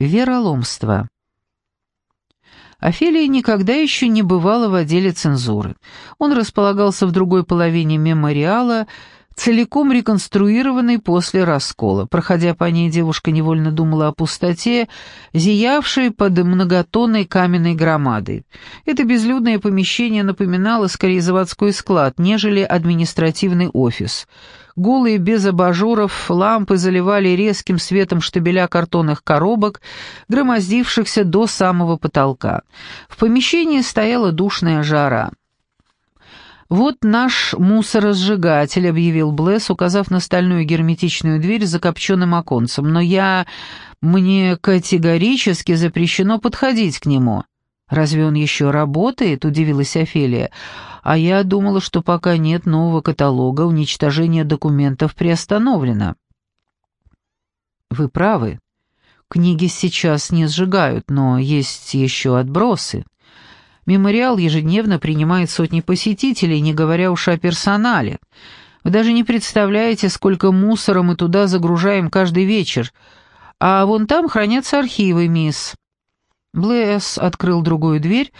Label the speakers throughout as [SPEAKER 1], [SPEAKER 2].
[SPEAKER 1] Вероломство. Офелия никогда еще не бывала в отделе цензуры. Он располагался в другой половине мемориала, целиком реконструированный после раскола. Проходя по ней, девушка невольно думала о пустоте, зиявшей под многотонной каменной громадой. Это безлюдное помещение напоминало скорее заводской склад, нежели административный офис. Голые без абажуров лампы заливали резким светом штабеля картонных коробок, громоздившихся до самого потолка. В помещении стояла душная жара. «Вот наш мусоросжигатель», — объявил Блесс, указав на стальную герметичную дверь с закопченным оконцем. «Но я... мне категорически запрещено подходить к нему». «Разве он еще работает?» — удивилась Офелия. «А я думала, что пока нет нового каталога, уничтожение документов приостановлено». «Вы правы. Книги сейчас не сжигают, но есть еще отбросы». Мемориал ежедневно принимает сотни посетителей, не говоря уж о персонале. Вы даже не представляете, сколько мусора мы туда загружаем каждый вечер. А вон там хранятся архивы, мисс». Блэс открыл другую дверь,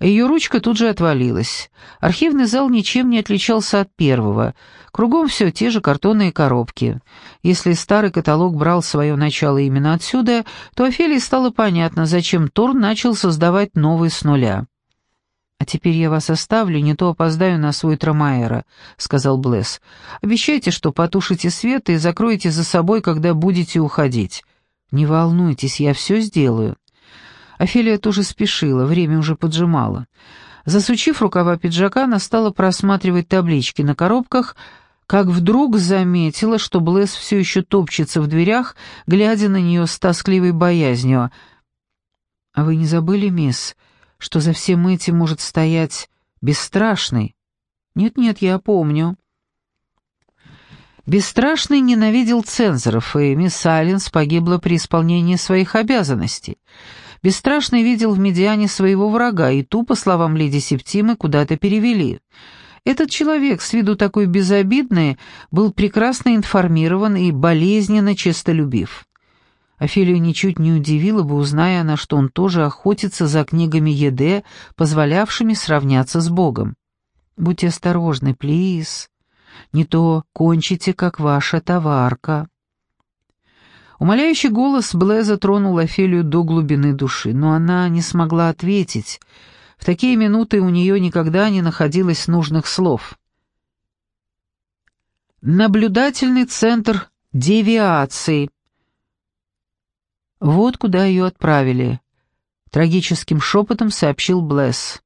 [SPEAKER 1] ее ручка тут же отвалилась. Архивный зал ничем не отличался от первого. Кругом все те же картонные коробки. Если старый каталог брал свое начало именно отсюда, то Офелии стало понятно, зачем Торн начал создавать новый с нуля. «А теперь я вас оставлю, не то опоздаю на свой Трамаэра», — сказал Блесс. «Обещайте, что потушите свет и закроете за собой, когда будете уходить». «Не волнуйтесь, я все сделаю». Офелия тоже спешила, время уже поджимало. Засучив рукава пиджака, она стала просматривать таблички на коробках, как вдруг заметила, что Блесс все еще топчется в дверях, глядя на нее с тоскливой боязнью. «А вы не забыли, мисс?» что за всем этим может стоять бесстрашный. Нет-нет, я помню. Бесстрашный ненавидел цензоров, и мисс Сайленс погибла при исполнении своих обязанностей. Бесстрашный видел в медиане своего врага, и ту, по словам леди Септимы, куда-то перевели. Этот человек, с виду такой безобидный, был прекрасно информирован и болезненно честолюбив. Офелию ничуть не удивило бы, узная она, что он тоже охотится за книгами ЕД, позволявшими сравняться с Богом. «Будьте осторожны, плиз, не то кончите, как ваша товарка». Умоляющий голос Блеза тронул Офелию до глубины души, но она не смогла ответить. В такие минуты у нее никогда не находилось нужных слов. «Наблюдательный центр девиации», вот куда ее отправили. Трагическим шепотом сообщил Блез.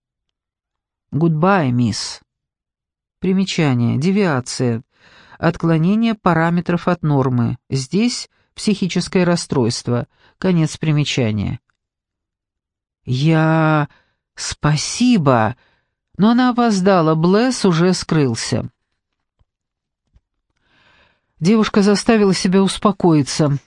[SPEAKER 1] «Goodbye, miss». Примечание. Девиация. Отклонение параметров от нормы. Здесь психическое расстройство. Конец примечания. «Я... спасибо!» Но она опоздала, Блесс уже скрылся. Девушка заставила себя успокоиться.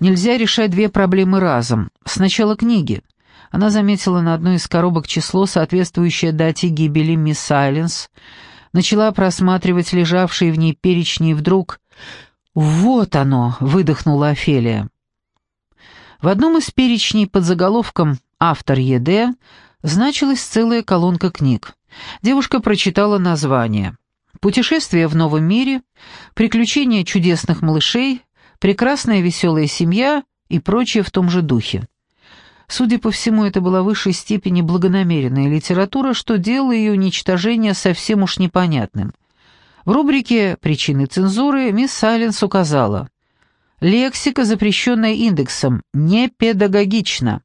[SPEAKER 1] Нельзя решать две проблемы разом. Сначала книги. Она заметила на одной из коробок число, соответствующее дате гибели мисс Сайленс, начала просматривать лежавшие в ней перечни и вдруг... «Вот оно!» — выдохнула Офелия. В одном из перечней под заголовком «Автор ЕД» значилась целая колонка книг. Девушка прочитала название. «Путешествие в новом мире», «Приключения чудесных малышей», прекрасная веселая семья и прочее в том же духе. Судя по всему, это была в высшей степени благонамеренная литература, что делало ее уничтожение совсем уж непонятным. В рубрике «Причины цензуры» мисс Сайленс указала «Лексика, запрещенная индексом, не педагогична».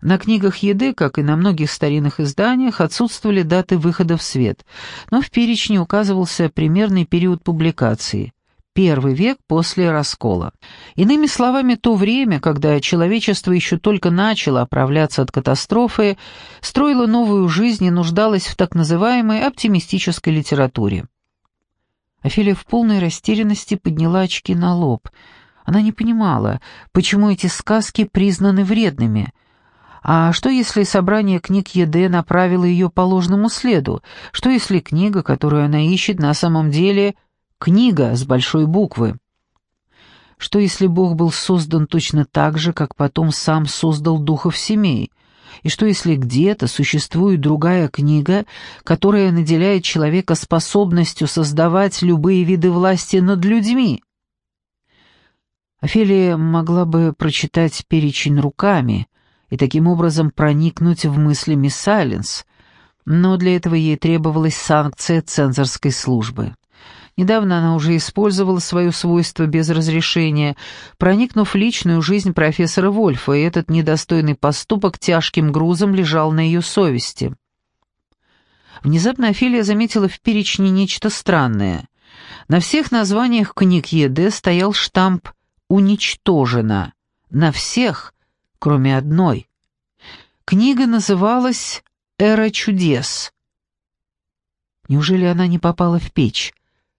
[SPEAKER 1] На книгах еды, как и на многих старинных изданиях, отсутствовали даты выхода в свет, но в перечне указывался примерный период публикации первый век после раскола. Иными словами, то время, когда человечество еще только начало оправляться от катастрофы, строило новую жизнь и нуждалось в так называемой оптимистической литературе. Офелия в полной растерянности подняла очки на лоб. Она не понимала, почему эти сказки признаны вредными. А что, если собрание книг ЕД направило ее по ложному следу? Что, если книга, которую она ищет, на самом деле Книга с большой буквы. Что если Бог был создан точно так же, как потом сам создал духов семей? И что если где-то существует другая книга, которая наделяет человека способностью создавать любые виды власти над людьми? Офелия могла бы прочитать перечень руками и таким образом проникнуть в мысли мисс Сайленс, но для этого ей требовалась санкция цензорской службы. Недавно она уже использовала свое свойство без разрешения, проникнув в личную жизнь профессора Вольфа, и этот недостойный поступок тяжким грузом лежал на ее совести. Внезапно Офелия заметила в перечне нечто странное. На всех названиях книг ЕД стоял штамп «Уничтожено». На всех, кроме одной. Книга называлась «Эра чудес». Неужели она не попала в печь?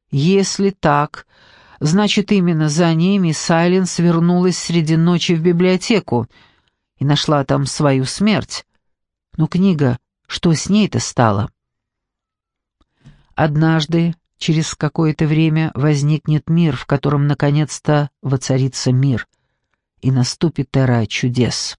[SPEAKER 1] Если так, значит, именно за ними Сайленс вернулась среди ночи в библиотеку и нашла там свою смерть. Но книга, что с ней-то стало? Однажды, через какое-то время, возникнет мир, в котором наконец-то воцарится мир, и наступит эра чудес.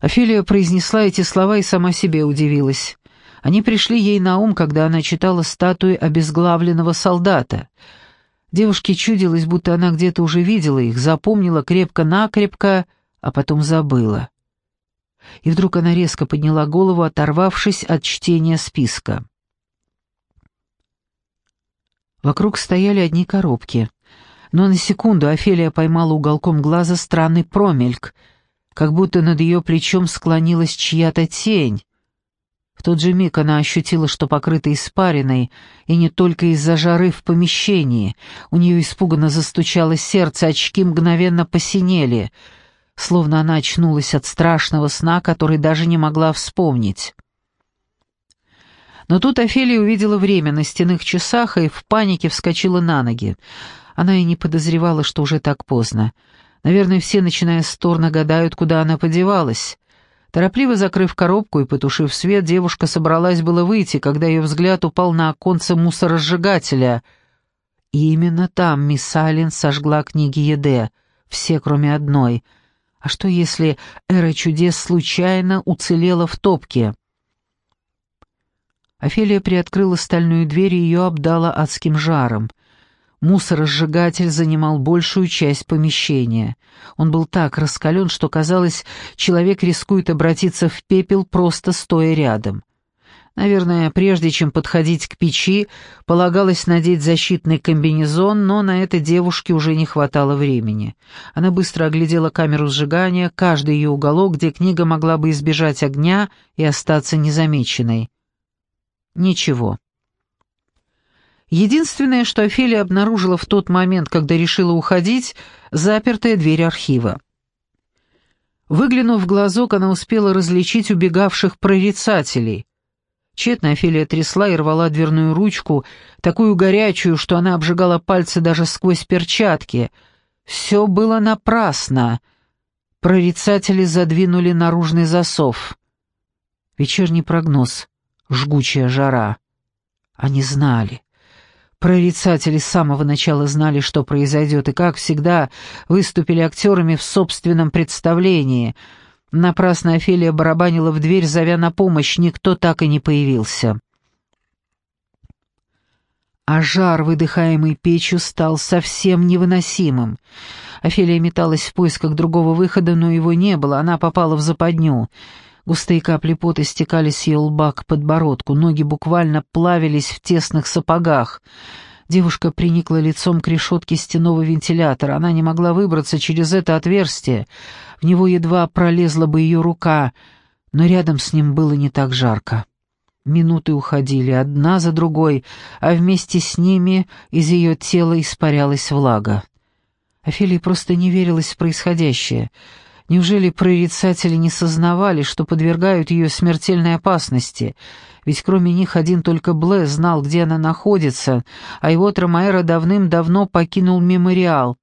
[SPEAKER 1] Офелия произнесла эти слова и сама себе удивилась. Они пришли ей на ум, когда она читала статуи обезглавленного солдата. Девушке чудилось, будто она где-то уже видела их, запомнила крепко-накрепко, а потом забыла. И вдруг она резко подняла голову, оторвавшись от чтения списка. Вокруг стояли одни коробки. Но на секунду Офелия поймала уголком глаза странный промельк, как будто над ее плечом склонилась чья-то тень. В тот же миг она ощутила, что покрыта испариной, и не только из-за жары в помещении. У нее испуганно застучало сердце, очки мгновенно посинели, словно она очнулась от страшного сна, который даже не могла вспомнить. Но тут Офелия увидела время на стенных часах и в панике вскочила на ноги. Она и не подозревала, что уже так поздно. Наверное, все, начиная с Торна, гадают, куда она подевалась. Торопливо закрыв коробку и потушив свет, девушка собралась было выйти, когда ее взгляд упал на оконце мусоросжигателя. И именно там мисс Салин сожгла книги Еде, все кроме одной. А что если Эра чудес случайно уцелела в топке? Офелия приоткрыла стальную дверь и ее обдала адским жаром. Мусоросжигатель занимал большую часть помещения. Он был так раскален, что казалось, человек рискует обратиться в пепел, просто стоя рядом. Наверное, прежде чем подходить к печи, полагалось надеть защитный комбинезон, но на это девушке уже не хватало времени. Она быстро оглядела камеру сжигания, каждый ее уголок, где книга могла бы избежать огня и остаться незамеченной. Ничего. Единственное, что Офелия обнаружила в тот момент, когда решила уходить, запертая дверь архива. Выглянув в глазок, она успела различить убегавших прорицателей. Тщетно Офелия трясла и рвала дверную ручку, такую горячую, что она обжигала пальцы даже сквозь перчатки. Все было напрасно. Прорицатели задвинули наружный засов. Вечерний прогноз. Жгучая жара. Они знали. Прорицатели с самого начала знали, что произойдет, и, как всегда, выступили актерами в собственном представлении. Напрасно Офелия барабанила в дверь, зовя на помощь, никто так и не появился. А жар, выдыхаемый печью, стал совсем невыносимым. Офелия металась в поисках другого выхода, но его не было, она попала в западню — Густые капли пота стекали с ее лба к подбородку, ноги буквально плавились в тесных сапогах. Девушка приникла лицом к решетке стенового вентилятора. Она не могла выбраться через это отверстие. В него едва пролезла бы ее рука, но рядом с ним было не так жарко. Минуты уходили одна за другой, а вместе с ними из ее тела испарялась влага. Офелии просто не верилось в происходящее — Неужели прорицатели не сознавали, что подвергают ее смертельной опасности? Ведь кроме них один только Блэ знал, где она находится, а его Трамаэра давным-давно покинул мемориал.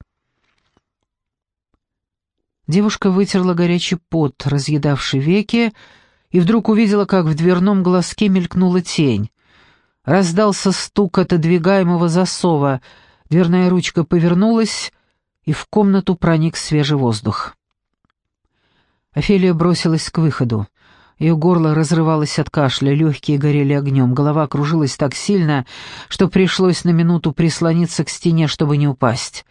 [SPEAKER 1] Девушка вытерла горячий пот, разъедавший веки, и вдруг увидела, как в дверном глазке мелькнула тень. Раздался стук отодвигаемого засова. Дверная ручка повернулась, и в комнату проник свежий воздух. Офелия бросилась к выходу. Ее горло разрывалось от кашля, легкие горели огнем, голова кружилась так сильно, что пришлось на минуту прислониться к стене, чтобы не упасть.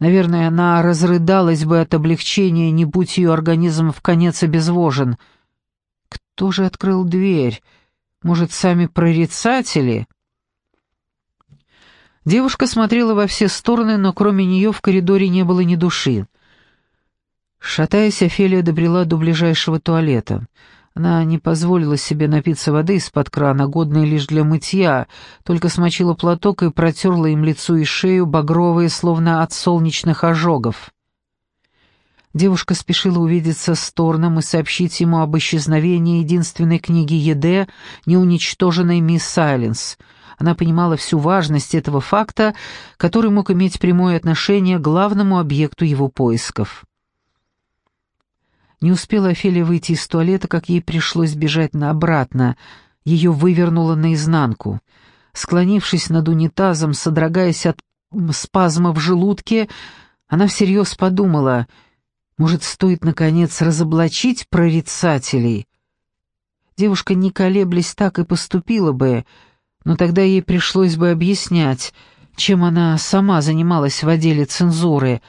[SPEAKER 1] Наверное, она разрыдалась бы от облегчения, не будь ее организм в конец обезвожен. Кто же открыл дверь? Может, сами прорицатели? Девушка смотрела во все стороны, но кроме нее в коридоре не было ни души. Шатаясь, Офелия добрела до ближайшего туалета. Она не позволила себе напиться воды из-под крана, годной лишь для мытья, только смочила платок и протерла им лицо и шею, багровые, словно от солнечных ожогов. Девушка спешила увидеться с Торном и сообщить ему об исчезновении единственной книги Еде, неуничтоженной мисс Сайленс — она понимала всю важность этого факта, который мог иметь прямое отношение к главному объекту его поисков. Не успела Офелия выйти из туалета, как ей пришлось бежать на обратно. Ее вывернуло наизнанку. Склонившись над унитазом, содрогаясь от спазма в желудке, она всерьез подумала, может, стоит, наконец, разоблачить прорицателей? Девушка, не колеблясь, так и поступила бы — но тогда ей пришлось бы объяснять, чем она сама занималась в отделе цензуры,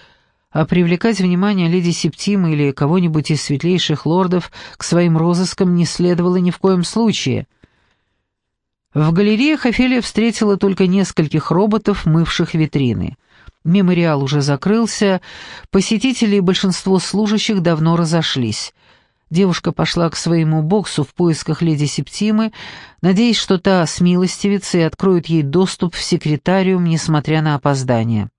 [SPEAKER 1] а привлекать внимание леди Септимы или кого-нибудь из светлейших лордов к своим розыскам не следовало ни в коем случае. В галереях Офелия встретила только нескольких роботов, мывших витрины. Мемориал уже закрылся, посетители и большинство служащих давно разошлись — Девушка пошла к своему боксу в поисках леди Септимы, надеясь, что та смилостивится и откроет ей доступ в секретариум, несмотря на опоздание.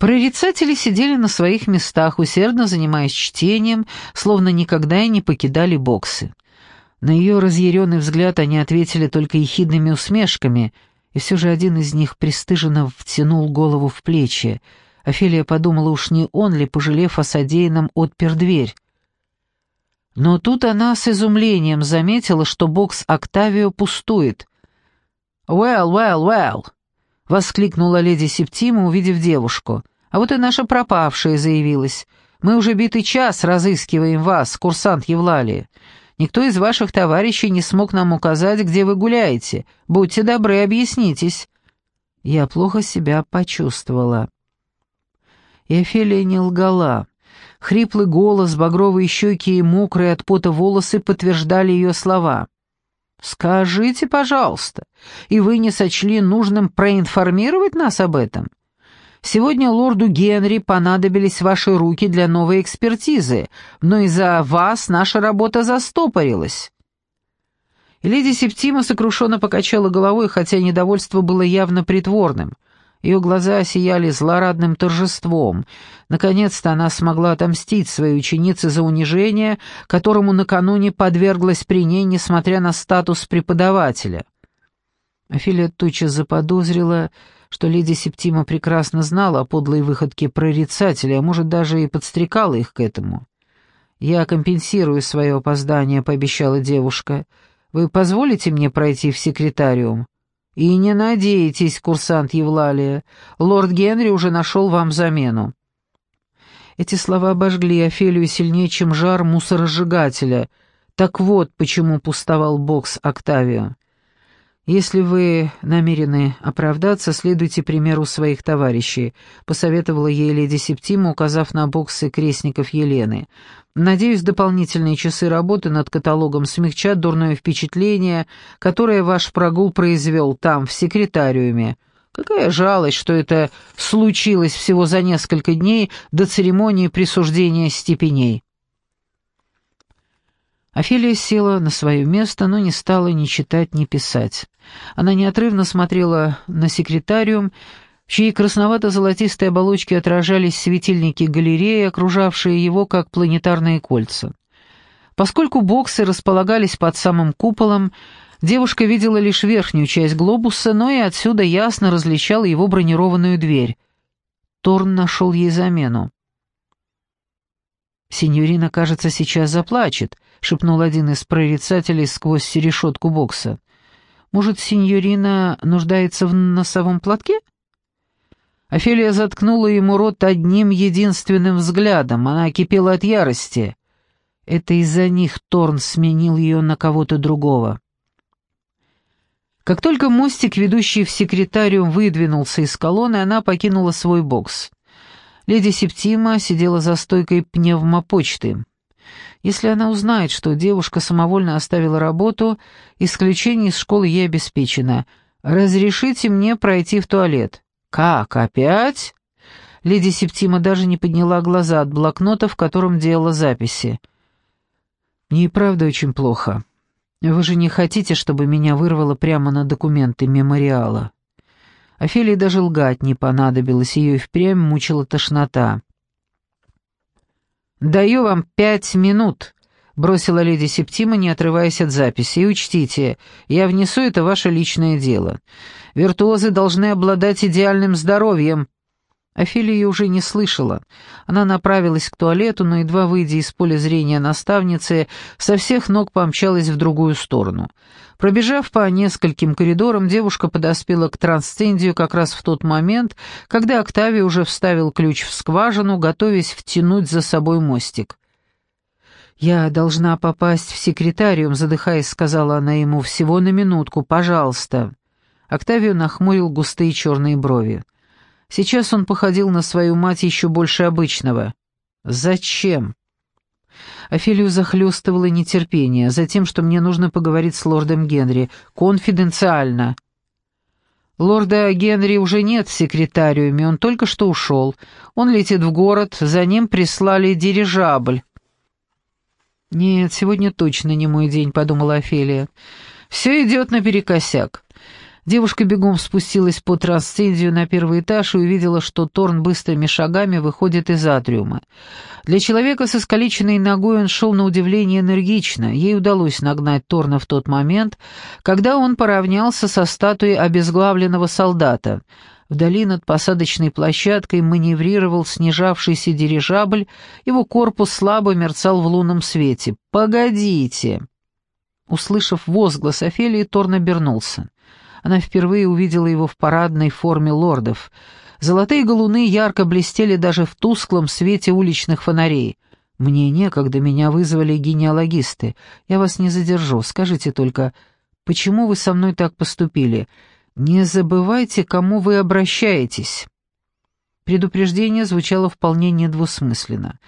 [SPEAKER 1] Прорицатели сидели на своих местах, усердно занимаясь чтением, словно никогда и не покидали боксы. На ее разъяренный взгляд они ответили только ехидными усмешками, и все же один из них пристыженно втянул голову в плечи — Офелия подумала, уж не он ли, пожалев о содеянном, отпер дверь. Но тут она с изумлением заметила, что бокс Октавио пустует. «Well, well, well!» — воскликнула леди Септима, увидев девушку. «А вот и наша пропавшая заявилась. Мы уже битый час разыскиваем вас, курсант Евлалия. Никто из ваших товарищей не смог нам указать, где вы гуляете. Будьте добры, объяснитесь». Я плохо себя почувствовала. И Офелия не лгала. Хриплый голос, багровые щеки и мокрые от пота волосы подтверждали ее слова. «Скажите, пожалуйста, и вы не сочли нужным проинформировать нас об этом? Сегодня лорду Генри понадобились ваши руки для новой экспертизы, но из-за вас наша работа застопорилась». Леди Септима сокрушенно покачала головой, хотя недовольство было явно притворным — ее глаза сияли злорадным торжеством. Наконец-то она смогла отомстить своей ученице за унижение, которому накануне подверглась при ней, несмотря на статус преподавателя. Афилия тотчас заподозрила, что леди Септима прекрасно знала о подлой выходке прорицателя, а может, даже и подстрекала их к этому. «Я компенсирую свое опоздание», — пообещала девушка. «Вы позволите мне пройти в секретариум?» «И не надейтесь, курсант Евлалия, лорд Генри уже нашел вам замену». Эти слова обожгли Офелию сильнее, чем жар мусоросжигателя. Так вот, почему пустовал бокс Октавио. «Если вы намерены оправдаться, следуйте примеру своих товарищей», — посоветовала ей леди Септима, указав на боксы крестников Елены. «Надеюсь, дополнительные часы работы над каталогом смягчат дурное впечатление, которое ваш прогул произвел там, в секретариуме. Какая жалость, что это случилось всего за несколько дней до церемонии присуждения степеней». Офелия села на свое место, но не стала ни читать, ни писать. Она неотрывно смотрела на секретариум, в чьей красновато-золотистой оболочке отражались светильники галереи, окружавшие его как планетарные кольца. Поскольку боксы располагались под самым куполом, девушка видела лишь верхнюю часть глобуса, но и отсюда ясно различала его бронированную дверь. Торн нашел ей замену. «Синьорина, кажется, сейчас заплачет», — шепнул один из прорицателей сквозь решетку бокса. Может, сеньорина нуждается в носовом платке?» Офелия заткнула ему рот одним единственным взглядом. Она кипела от ярости. Это из-за них Торн сменил ее на кого-то другого. Как только мостик, ведущий в секретариум, выдвинулся из колонны, она покинула свой бокс. Леди Септима сидела за стойкой пневмопочты. Если она узнает, что девушка самовольно оставила работу, исключение из школы ей обеспечено. «Разрешите мне пройти в туалет». «Как, опять?» Леди Септима даже не подняла глаза от блокнота, в котором делала записи. «Мне и правда очень плохо. Вы же не хотите, чтобы меня вырвало прямо на документы мемориала?» Офелии даже лгать не понадобилось, ее и впрямь мучила тошнота. «Даю вам пять минут», — бросила леди Септима, не отрываясь от записи. «И учтите, я внесу это ваше личное дело. Виртуозы должны обладать идеальным здоровьем». Офелия уже не слышала. Она направилась к туалету, но, едва выйдя из поля зрения наставницы, со всех ног помчалась в другую сторону. Пробежав по нескольким коридорам, девушка подоспела к трансцендию как раз в тот момент, когда Октавий уже вставил ключ в скважину, готовясь втянуть за собой мостик. «Я должна попасть в секретариум», — задыхаясь, сказала она ему, — «всего на минутку, пожалуйста». Октавию нахмурил густые черные брови. Сейчас он походил на свою мать еще больше обычного. «Зачем?» Офелию захлестывало нетерпение, за тем, что мне нужно поговорить с лордом Генри, конфиденциально. Лорда Генри уже нет в секретариуме, он только что ушел. Он летит в город, за ним прислали дирижабль. «Нет, сегодня точно не мой день», — подумала Офелия. «Все идет наперекосяк. Девушка бегом спустилась по трансцендию на первый этаж и увидела, что Торн быстрыми шагами выходит из атриума. Для человека с искалеченной ногой он шел на удивление энергично. Ей удалось нагнать Торна в тот момент, когда он поравнялся со статуей обезглавленного солдата. Вдали над посадочной площадкой маневрировал снижавшийся дирижабль, его корпус слабо мерцал в лунном свете. «Погодите!» Услышав возглас Офелии, Торн обернулся. Она впервые увидела его в парадной форме лордов. Золотые галуны ярко блестели даже в тусклом свете уличных фонарей. «Мне некогда, меня вызвали генеалогисты. Я вас не задержу. Скажите только, почему вы со мной так поступили? Не забывайте, кому вы обращаетесь». Предупреждение звучало вполне недвусмысленно.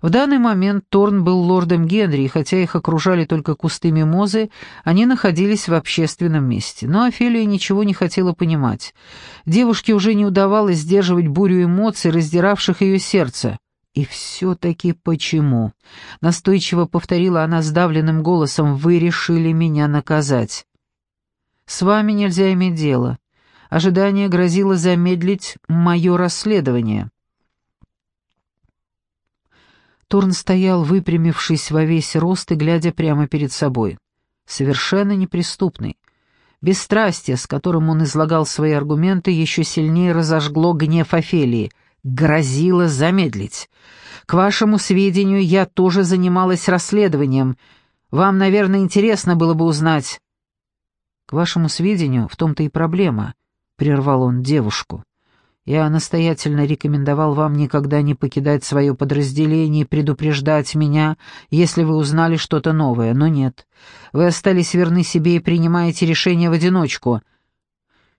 [SPEAKER 1] В данный момент Торн был лордом Генри, и хотя их окружали только кусты мимозы, они находились в общественном месте. Но Офелия ничего не хотела понимать. Девушке уже не удавалось сдерживать бурю эмоций, раздиравших ее сердце. «И все-таки почему?» — настойчиво повторила она сдавленным голосом. «Вы решили меня наказать». «С вами нельзя иметь дело. Ожидание грозило замедлить мое расследование». Торн стоял, выпрямившись во весь рост и глядя прямо перед собой. Совершенно неприступный. Бесстрастие, с которым он излагал свои аргументы, еще сильнее разожгло гнев Офелии. Грозило замедлить. «К вашему сведению, я тоже занималась расследованием. Вам, наверное, интересно было бы узнать...» «К вашему сведению, в том-то и проблема», — прервал он девушку. Я настоятельно рекомендовал вам никогда не покидать свое подразделение и предупреждать меня, если вы узнали что-то новое, но нет. Вы остались верны себе и принимаете решение в одиночку.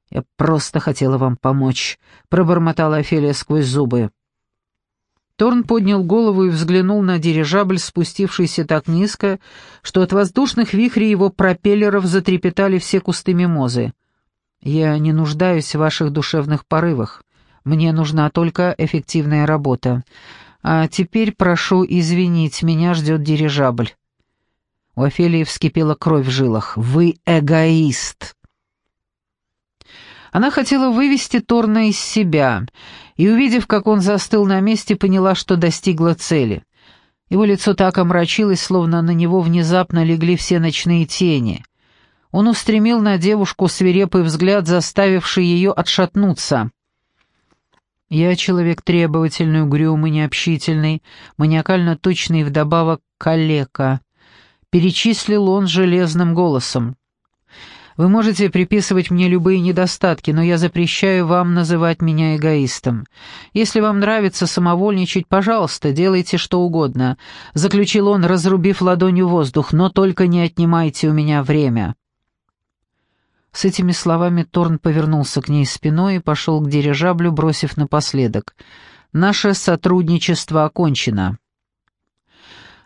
[SPEAKER 1] Я просто хотела вам помочь, пробормотала Офелия сквозь зубы. Торн поднял голову и взглянул на дирижабль, спустившийся так низко, что от воздушных вихрей его пропеллеров затрепетали все кусты мимозы. «Я не нуждаюсь в ваших душевных порывах. Мне нужна только эффективная работа. А теперь прошу извинить, меня ждет дирижабль». У Офелии вскипела кровь в жилах. «Вы эгоист!» Она хотела вывести Торна из себя, и, увидев, как он застыл на месте, поняла, что достигла цели. Его лицо так омрачилось, словно на него внезапно легли все ночные тени. Он устремил на девушку свирепый взгляд, заставивший ее отшатнуться. Я человек требовательный, угрюмый, необщительный, маниакально точный и вдобавок калека. Перечислил он железным голосом. Вы можете приписывать мне любые недостатки, но я запрещаю вам называть меня эгоистом. Если вам нравится самовольничать, пожалуйста, делайте что угодно», — заключил он, разрубив ладонью воздух, «но только не отнимайте у меня время». С этими словами Торн повернулся к ней спиной и пошел к дирижаблю, бросив напоследок. «Наше сотрудничество окончено».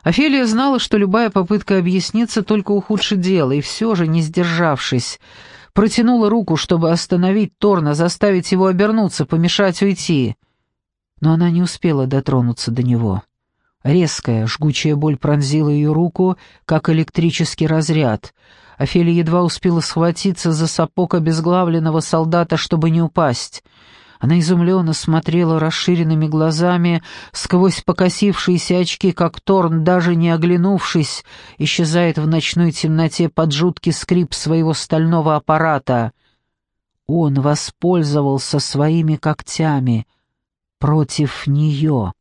[SPEAKER 1] Офелия знала, что любая попытка объясниться только ухудшит дело, и все же, не сдержавшись, протянула руку, чтобы остановить Торна, заставить его обернуться, помешать уйти. Но она не успела дотронуться до него. Резкая, жгучая боль пронзила ее руку, как электрический разряд. Офелия едва успела схватиться за сапог обезглавленного солдата, чтобы не упасть — она изумленно смотрела расширенными глазами сквозь покосившиеся очки, как Торн, даже не оглянувшись, исчезает в ночной темноте под жуткий скрип своего стального аппарата. Он воспользовался своими когтями против нее.